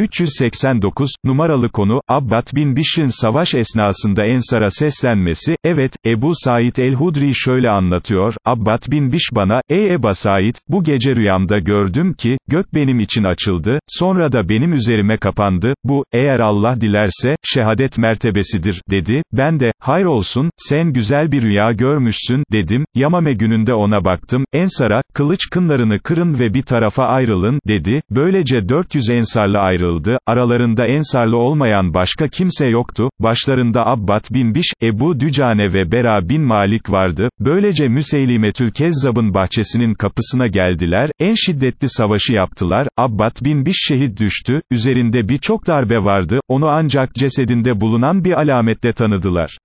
389, numaralı konu, Abbad bin Bişr'in savaş esnasında Ensar'a seslenmesi, evet, Ebu Said el-Hudri şöyle anlatıyor, Abbad bin Biş bana, ey Eba Said, bu gece rüyamda gördüm ki, gök benim için açıldı, sonra da benim üzerime kapandı, bu, eğer Allah dilerse, şehadet mertebesidir, dedi, ben de, hayır olsun, sen güzel bir rüya görmüşsün, dedim, Yamame gününde ona baktım, Ensar'a, kılıç kınlarını kırın ve bir tarafa ayrılın, dedi, böylece 400 Ensarlı ayrıldı, aralarında Ensarlı olmayan başka kimse yoktu, başlarında Abbad bin Biş, Ebu Dücane ve Bera bin Malik vardı, böylece Müseylimetül Kezzab'ın bahçesinin kapısına geldiler, en şiddetli savaşı yaptılar, Abbad bin Biş şehit düştü, üzerinde birçok darbe vardı, onu ancak cesedinde bulunan bir alametle tanıdılar.